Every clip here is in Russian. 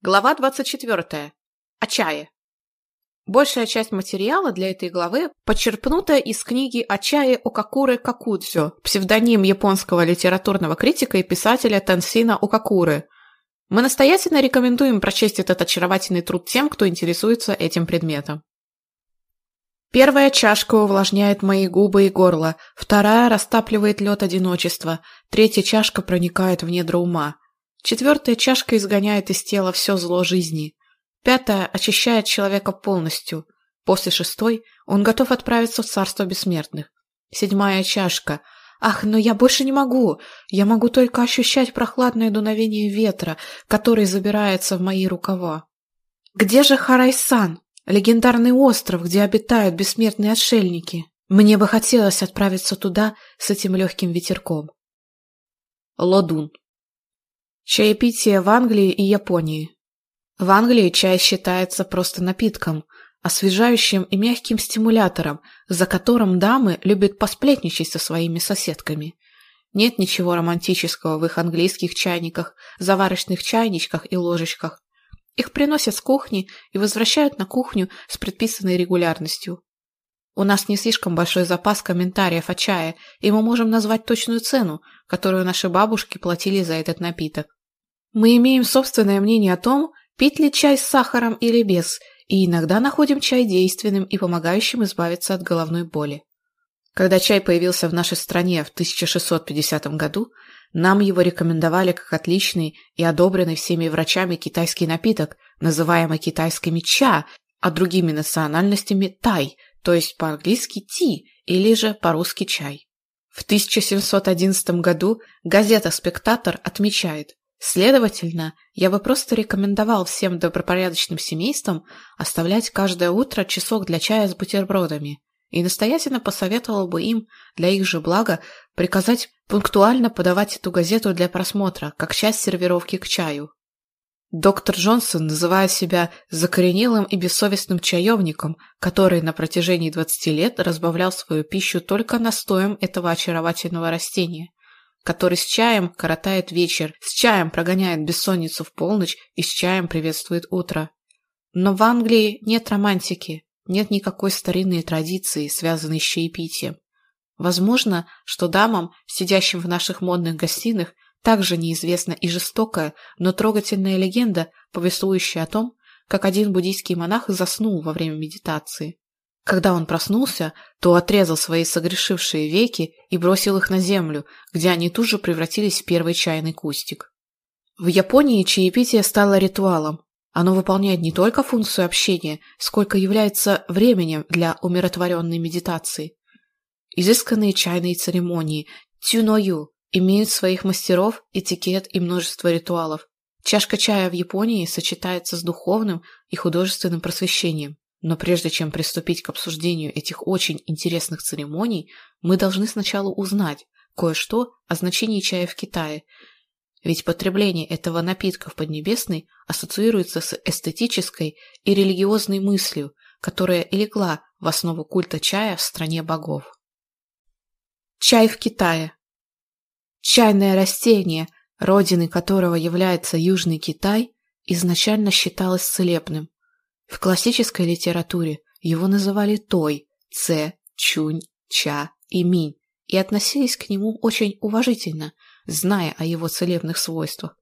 Глава 24. О чае. Большая часть материала для этой главы подчерпнута из книги о чае Окакуры Какудзё, псевдоним японского литературного критика и писателя Тансина Окакуры. Мы настоятельно рекомендуем прочесть этот очаровательный труд тем, кто интересуется этим предметом. Первая чашка увлажняет мои губы и горло, вторая растапливает лед одиночества, третья чашка проникает в недра ума. Четвертая чашка изгоняет из тела все зло жизни. Пятая очищает человека полностью. После шестой он готов отправиться в царство бессмертных. Седьмая чашка. Ах, но я больше не могу. Я могу только ощущать прохладное дуновение ветра, который забирается в мои рукава. Где же Харайсан, легендарный остров, где обитают бессмертные отшельники? Мне бы хотелось отправиться туда с этим легким ветерком. Лодун. Чаепитие в Англии и Японии. В Англии чай считается просто напитком, освежающим и мягким стимулятором, за которым дамы любят посплетничать со своими соседками. Нет ничего романтического в их английских чайниках, заварочных чайничках и ложечках. Их приносят с кухни и возвращают на кухню с предписанной регулярностью. У нас не слишком большой запас комментариев о чае, и мы можем назвать точную цену, которую наши бабушки платили за этот напиток. Мы имеем собственное мнение о том, пить ли чай с сахаром или без, и иногда находим чай действенным и помогающим избавиться от головной боли. Когда чай появился в нашей стране в 1650 году, нам его рекомендовали как отличный и одобренный всеми врачами китайский напиток, называемый китайскими ча, а другими национальностями тай – То есть по-английски «ти» или же по-русски «чай». В 1711 году газета «Спектатор» отмечает, следовательно, я бы просто рекомендовал всем добропорядочным семействам оставлять каждое утро часок для чая с бутербродами и настоятельно посоветовал бы им для их же блага приказать пунктуально подавать эту газету для просмотра, как часть сервировки к чаю. Доктор Джонсон, называя себя закоренелым и бессовестным чаевником, который на протяжении 20 лет разбавлял свою пищу только настоем этого очаровательного растения, который с чаем коротает вечер, с чаем прогоняет бессонницу в полночь и с чаем приветствует утро. Но в Англии нет романтики, нет никакой старинной традиции, связанной с чаепитием. Возможно, что дамам, сидящим в наших модных гостиных, также неизвестна и жестокая, но трогательная легенда, повествующая о том, как один буддийский монах заснул во время медитации. Когда он проснулся, то отрезал свои согрешившие веки и бросил их на землю, где они тут же превратились в первый чайный кустик. В Японии чаепитие стало ритуалом. Оно выполняет не только функцию общения, сколько является временем для умиротворенной медитации. Изысканные чайные церемонии, тюною, имеют своих мастеров, этикет и множество ритуалов. Чашка чая в Японии сочетается с духовным и художественным просвещением. Но прежде чем приступить к обсуждению этих очень интересных церемоний, мы должны сначала узнать кое-что о значении чая в Китае. Ведь потребление этого напитка в Поднебесной ассоциируется с эстетической и религиозной мыслью, которая и легла в основу культа чая в стране богов. Чай в Китае Чайное растение, родиной которого является Южный Китай, изначально считалось целебным. В классической литературе его называли той, це, чунь, ча и минь и относились к нему очень уважительно, зная о его целебных свойствах.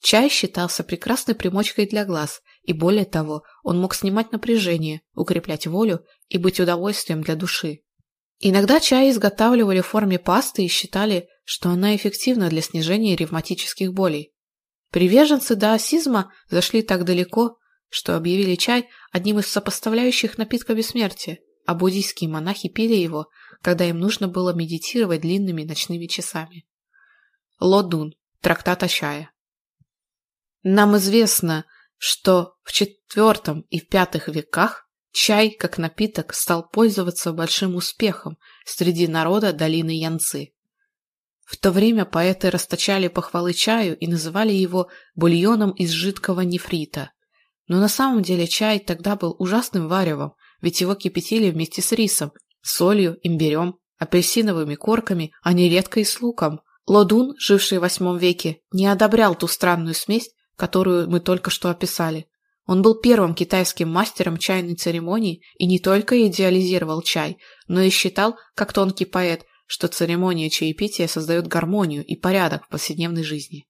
Чай считался прекрасной примочкой для глаз, и более того, он мог снимать напряжение, укреплять волю и быть удовольствием для души. Иногда чай изготавливали в форме пасты и считали, что она эффективна для снижения ревматических болей. Приверженцы даосизма зашли так далеко, что объявили чай одним из сопоставляющих напитка бессмертия, а буддийские монахи пили его, когда им нужно было медитировать длинными ночными часами. Лодун. Трактат о чае. Нам известно, что в IV и в V веках Чай, как напиток, стал пользоваться большим успехом среди народа долины Янцы. В то время поэты расточали похвалы чаю и называли его бульоном из жидкого нефрита. Но на самом деле чай тогда был ужасным варевом, ведь его кипятили вместе с рисом, солью, имбирем, апельсиновыми корками, а нередко и с луком. Лодун, живший в восьмом веке, не одобрял ту странную смесь, которую мы только что описали. Он был первым китайским мастером чайной церемонии и не только идеализировал чай, но и считал, как тонкий поэт, что церемония чаепития создает гармонию и порядок в повседневной жизни.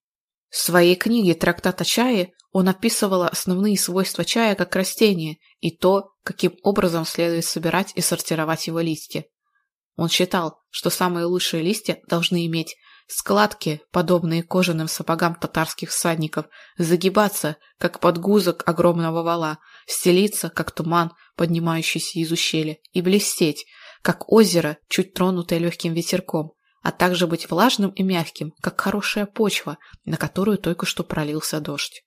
В своей книге «Трактат о чае» он описывал основные свойства чая как растения и то, каким образом следует собирать и сортировать его листья. Он считал, что самые лучшие листья должны иметь складки, подобные кожаным сапогам татарских всадников, загибаться, как подгузок огромного вала, стелиться, как туман, поднимающийся из ущелья, и блестеть, как озеро, чуть тронутое легким ветерком, а также быть влажным и мягким, как хорошая почва, на которую только что пролился дождь.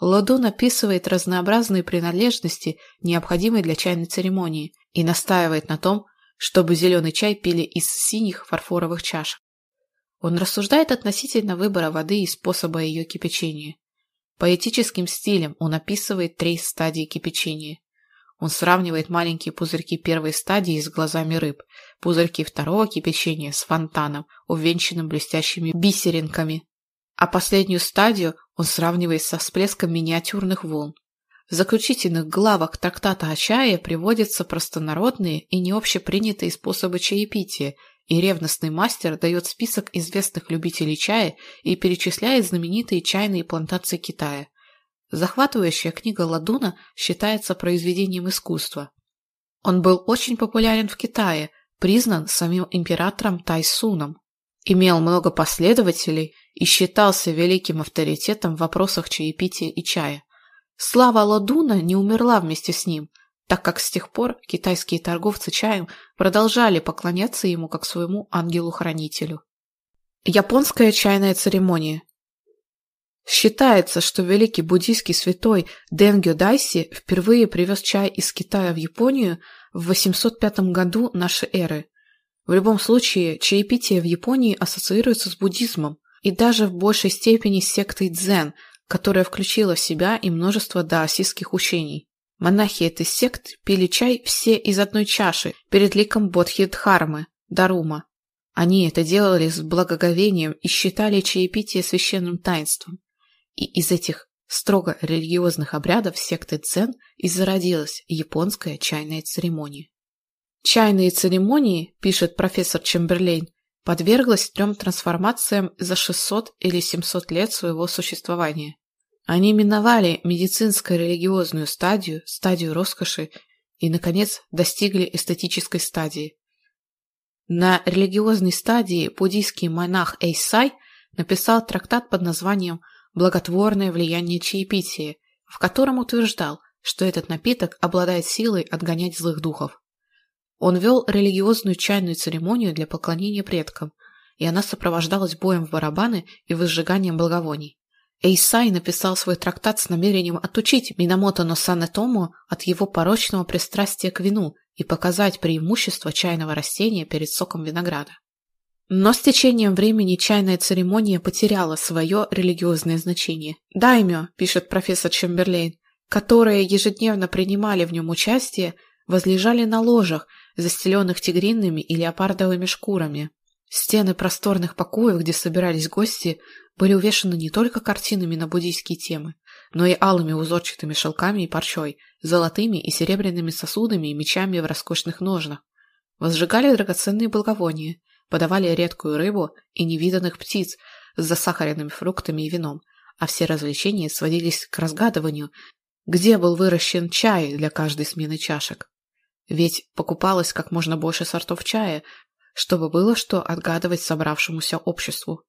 Лодун описывает разнообразные принадлежности, необходимые для чайной церемонии, и настаивает на том, чтобы зеленый чай пили из синих фарфоровых чашек. Он рассуждает относительно выбора воды и способа ее кипячения. Поэтическим стилем он описывает три стадии кипячения. Он сравнивает маленькие пузырьки первой стадии с глазами рыб, пузырьки второго кипячения с фонтаном, увенчанным блестящими бисеринками. А последнюю стадию он сравнивает со всплеском миниатюрных волн. В заключительных главах трактата о чае приводятся простонародные и необщепринятые способы чаепития, и ревностный мастер дает список известных любителей чая и перечисляет знаменитые чайные плантации Китая. захватывающая книга Ладуна считается произведением искусства. Он был очень популярен в Китае, признан самим императором Тайсуном, имел много последователей и считался великим авторитетом в вопросах чаепития и чая. Слава Ладуна не умерла вместе с ним, так как с тех пор китайские торговцы чаем продолжали поклоняться ему как своему ангелу-хранителю. Японская чайная церемония – Считается, что великий буддийский святой Денгё Дайси впервые привез чай из Китая в Японию в 805 году нашей эры. В любом случае, чаепитие в Японии ассоциируется с буддизмом и даже в большей степени с сектой дзен, которая включила в себя и множество даосистских учений. Монахи этой секты пили чай все из одной чаши перед ликом Бодхидхармы, Дарума. Они это делали с благоговением и считали чаепитие священным таинством. И И из этих строго религиозных обрядов секты Цен и зародилась японская чайная церемония. Чайные церемонии, пишет профессор Чемберлейн, подверглась трем трансформациям за 600 или 700 лет своего существования. Они миновали медицинско-религиозную стадию, стадию роскоши и, наконец, достигли эстетической стадии. На религиозной стадии буддийский монах Эйсай написал трактат под названием благотворное влияние чаепития, в котором утверждал, что этот напиток обладает силой отгонять злых духов. Он вел религиозную чайную церемонию для поклонения предкам, и она сопровождалась боем в барабаны и выжиганием благовоний. Эйсай написал свой трактат с намерением отучить Минамото Носане Тому от его порочного пристрастия к вину и показать преимущество чайного растения перед соком винограда. Но с течением времени чайная церемония потеряла свое религиозное значение. «Даймё», – пишет профессор Чемберлейн, которые ежедневно принимали в нем участие, возлежали на ложах, застеленных тигринными и леопардовыми шкурами. Стены просторных покоев, где собирались гости, были увешаны не только картинами на буддийские темы, но и алыми узорчатыми шелками и парчой, золотыми и серебряными сосудами и мечами в роскошных ножнах. Возжигали драгоценные благовония, подавали редкую рыбу и невиданных птиц с засахаренными фруктами и вином, а все развлечения сводились к разгадыванию, где был выращен чай для каждой смены чашек. Ведь покупалось как можно больше сортов чая, чтобы было что отгадывать собравшемуся обществу.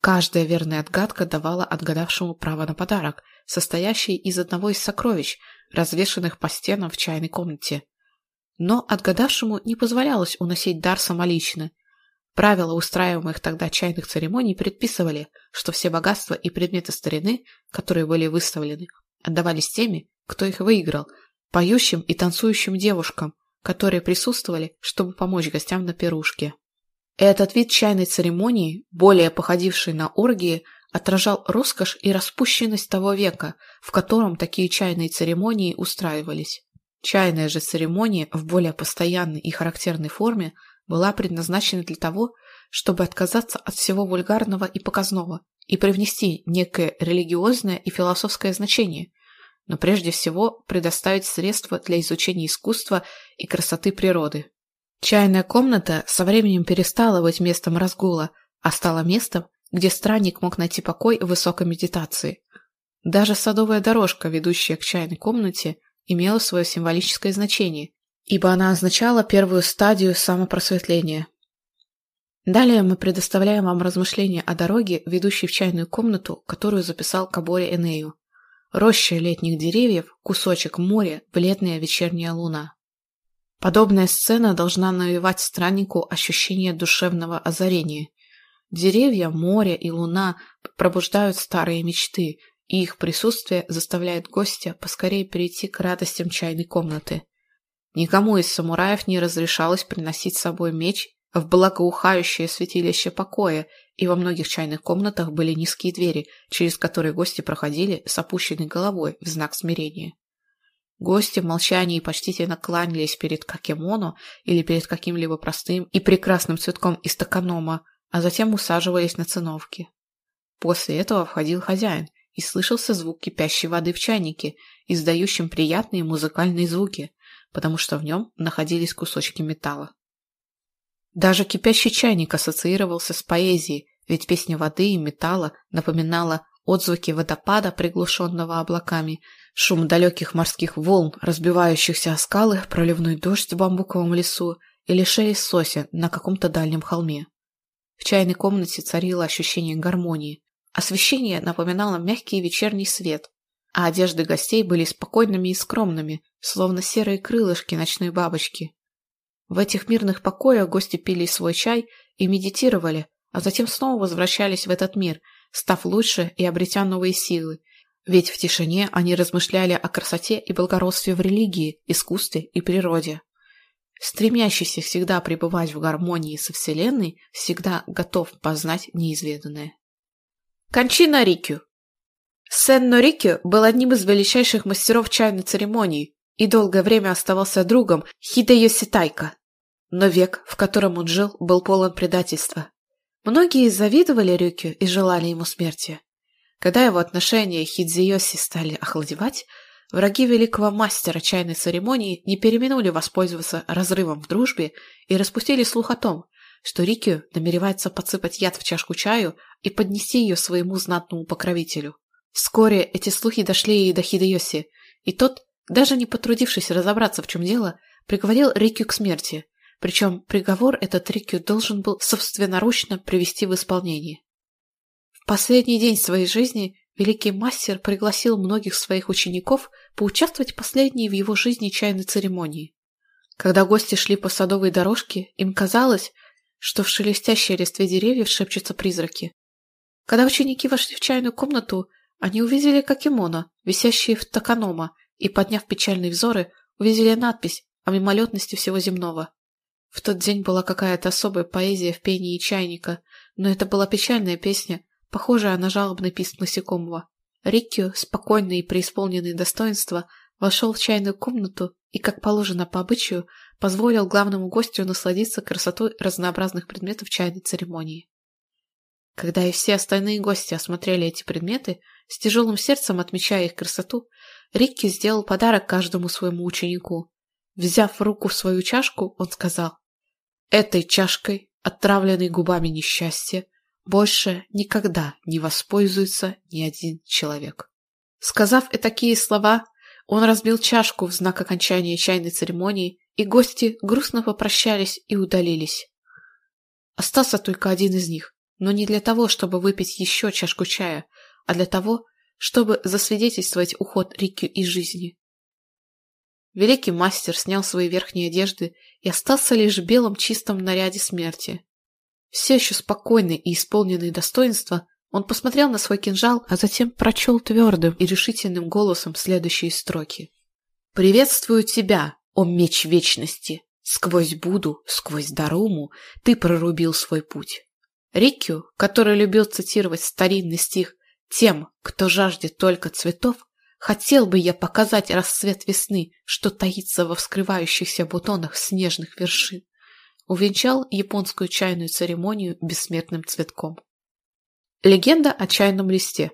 Каждая верная отгадка давала отгадавшему право на подарок, состоящий из одного из сокровищ, развешанных по стенам в чайной комнате. Но отгадавшему не позволялось уносить дар самолично, Правила устраиваемых тогда чайных церемоний предписывали, что все богатства и предметы старины, которые были выставлены, отдавались теми, кто их выиграл, поющим и танцующим девушкам, которые присутствовали, чтобы помочь гостям на пирушке. Этот вид чайной церемонии, более походивший на оргии, отражал роскошь и распущенность того века, в котором такие чайные церемонии устраивались. Чайная же церемония в более постоянной и характерной форме – была предназначена для того, чтобы отказаться от всего вульгарного и показного и привнести некое религиозное и философское значение, но прежде всего предоставить средства для изучения искусства и красоты природы. Чайная комната со временем перестала быть местом разгула, а стала местом, где странник мог найти покой в высокой медитации. Даже садовая дорожка, ведущая к чайной комнате, имела свое символическое значение, ибо она означала первую стадию самопросветления. Далее мы предоставляем вам размышления о дороге, ведущей в чайную комнату, которую записал Кабори Энею. Роща летних деревьев, кусочек моря, бледная вечерняя луна. Подобная сцена должна навевать страннику ощущение душевного озарения. Деревья, море и луна пробуждают старые мечты, и их присутствие заставляет гостя поскорее перейти к радостям чайной комнаты. Никому из самураев не разрешалось приносить с собой меч в благоухающее святилище покоя, и во многих чайных комнатах были низкие двери, через которые гости проходили с опущенной головой в знак смирения. Гости в молчании почтительно кланялись перед какемоно или перед каким-либо простым и прекрасным цветком из токанома, а затем усаживались на циновки. После этого входил хозяин, и слышался звук кипящей воды в чайнике, издающем приятные музыкальные звуки, потому что в нем находились кусочки металла. Даже кипящий чайник ассоциировался с поэзией, ведь песня воды и металла напоминала отзвуки водопада, приглушенного облаками, шум далеких морских волн, разбивающихся о скалы, проливной дождь в бамбуковом лесу или шелест сосен на каком-то дальнем холме. В чайной комнате царило ощущение гармонии. Освещение напоминало мягкий вечерний свет, а одежды гостей были спокойными и скромными, словно серые крылышки ночной бабочки, в этих мирных покоях гости пили свой чай и медитировали, а затем снова возвращались в этот мир, став лучше и обретя новые силы. Ведь в тишине они размышляли о красоте и благородстве в религии, искусстве и природе. Стремящийся всегда пребывать в гармонии со Вселенной, всегда готов познать неизведанное. Кончина Рикю Сенно Рикю был одним из величайших мастеров чайной церемонии, и долгое время оставался другом Хидеоси Тайка. Но век, в котором он жил, был полон предательства. Многие завидовали Рюкю и желали ему смерти. Когда его отношения Хидзиоси стали охладевать, враги великого мастера чайной церемонии не переминули воспользоваться разрывом в дружбе и распустили слух о том, что Рикю намеревается подсыпать яд в чашку чаю и поднести ее своему знатному покровителю. Вскоре эти слухи дошли и до Хидеоси, и тот даже не потрудившись разобраться, в чем дело, приговорил Рикю к смерти, причем приговор этот Рикю должен был собственноручно привести в исполнение. В последний день своей жизни великий мастер пригласил многих своих учеников поучаствовать в последней в его жизни чайной церемонии. Когда гости шли по садовой дорожке, им казалось, что в шелестящей листве деревьев шепчутся призраки. Когда ученики вошли в чайную комнату, Они увидели, как и висящие в Токанома, и, подняв печальные взоры, увидели надпись о мимолетности всего земного. В тот день была какая-то особая поэзия в пении чайника, но это была печальная песня, похожая на жалобный писк насекомого. Риккио, спокойный и преисполненный достоинства, вошел в чайную комнату и, как положено по обычаю, позволил главному гостю насладиться красотой разнообразных предметов чайной церемонии. Когда и все остальные гости осмотрели эти предметы, с тяжелым сердцем отмечая их красоту, Рикки сделал подарок каждому своему ученику. Взяв руку в свою чашку, он сказал, «Этой чашкой, отравленной губами несчастья, больше никогда не воспользуется ни один человек». Сказав и такие слова, он разбил чашку в знак окончания чайной церемонии, и гости грустно попрощались и удалились. Остался только один из них, но не для того, чтобы выпить еще чашку чая, а для того, чтобы засвидетельствовать уход Рикки из жизни. Великий мастер снял свои верхние одежды и остался лишь в белом чистом наряде смерти. Все еще спокойный и исполненный достоинства, он посмотрел на свой кинжал, а затем прочел твердым и решительным голосом следующие строки. «Приветствую тебя, о меч вечности! Сквозь Буду, сквозь Даруму ты прорубил свой путь. Рикю, который любил цитировать старинный стих «Тем, кто жаждет только цветов, хотел бы я показать расцвет весны, что таится во вскрывающихся бутонах снежных вершин», увенчал японскую чайную церемонию бессмертным цветком. Легенда о чайном листе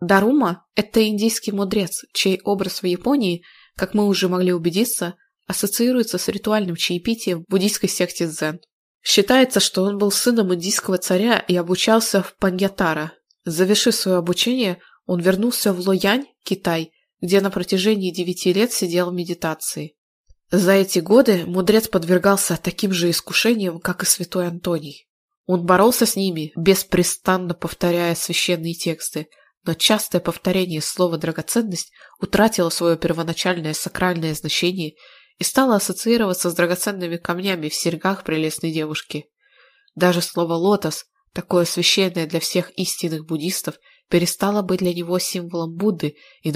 Дарума – это индийский мудрец, чей образ в Японии, как мы уже могли убедиться, ассоциируется с ритуальным чаепитием в буддийской секте дзен – Считается, что он был сыном индийского царя и обучался в Паньятара. Завершив свое обучение, он вернулся в Лоянь, Китай, где на протяжении девяти лет сидел в медитации. За эти годы мудрец подвергался таким же искушениям, как и святой Антоний. Он боролся с ними, беспрестанно повторяя священные тексты, но частое повторение слова «драгоценность» утратило свое первоначальное сакральное значение и стало ассоциироваться с драгоценными камнями в серьгах прелестной девушки. Даже слово «лотос», такое священное для всех истинных буддистов, перестало быть для него символом Будды и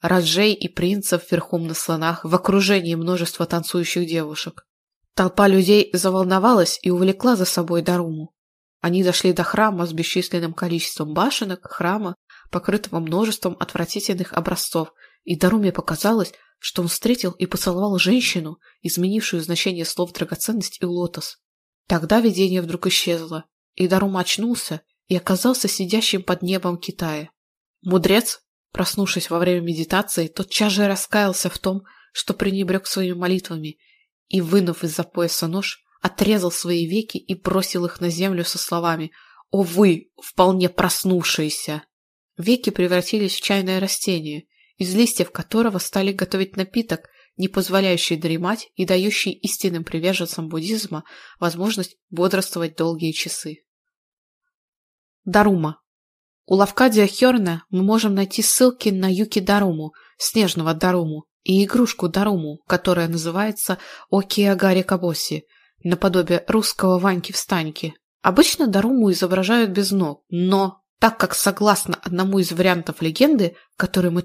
наводило Даруму на мысль о прелестном девичьем ротике. Его искушения все усиливались, и он был переправлен в индийский город, где оказался в окружении большой толпы, совершающей священный обряд. Он увидел странные божества с ужасными символами на лбу, раджей и принцев верхом на слонах в окружении множества танцующих девушек. Толпа людей заволновалась и увлекла за собой Даруму. Они дошли до храма с бесчисленным количеством башенок, храма, покрытого множеством отвратительных образцов, и Даруме показалось, что он встретил и поцеловал женщину, изменившую значение слов драгоценность и лотос. Тогда видение вдруг исчезло, и Дарум очнулся и оказался сидящим под небом Китая. Мудрец, проснувшись во время медитации, тотчас же раскаялся в том, что пренебрег своими молитвами, и, вынув из-за пояса нож, отрезал свои веки и бросил их на землю со словами «О вы, вполне проснувшиеся!». Веки превратились в чайное растение, из листьев которого стали готовить напиток, не позволяющий дремать и дающий истинным приверженцам буддизма возможность бодрствовать долгие часы. Дарума. У Лавкадия Херна мы можем найти ссылки на Юки Даруму, снежного Даруму, и игрушку Даруму, которая называется Окиагари Кабоси, наподобие русского Ваньки-встаньки. Обычно Даруму изображают без ног, но так как, согласно одному из вариантов легенды, который мы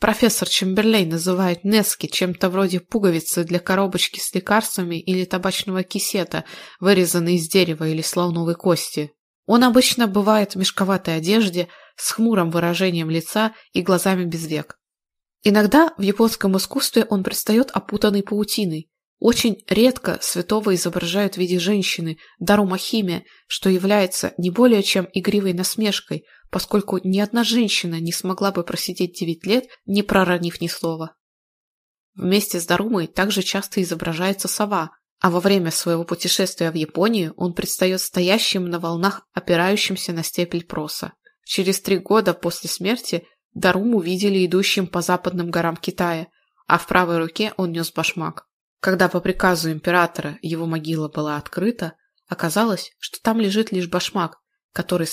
только что рассказали, он лишился ног в результате девятилетней медитации. В фигурках Нецки профессор Чемберлейн называет Нецки чем-то вроде пуговицы для коробочки с лекарствами или табачного кисета, вырезанной из дерева или слоновой кости. Он обычно бывает в мешковатой одежде, с хмурым выражением лица и глазами без век. Иногда в японском искусстве он предстает опутанной паутиной, Очень редко святого изображают в виде женщины. Дарумахиме, что является не более чем игривой насмешкой, поскольку ни одна женщина не смогла бы просидеть девять лет, не проронив ни слова. Вместе с Дарумой также часто изображается сова, а во время своего путешествия в Японию он предстает стоящим на волнах, опирающимся на степель проса. Через три года после смерти Даруму видели идущим по западным горам Китая, а в правой руке он нес башмак. Когда по приказу императора его могила была открыта, оказалось, что там лежит лишь башмак, который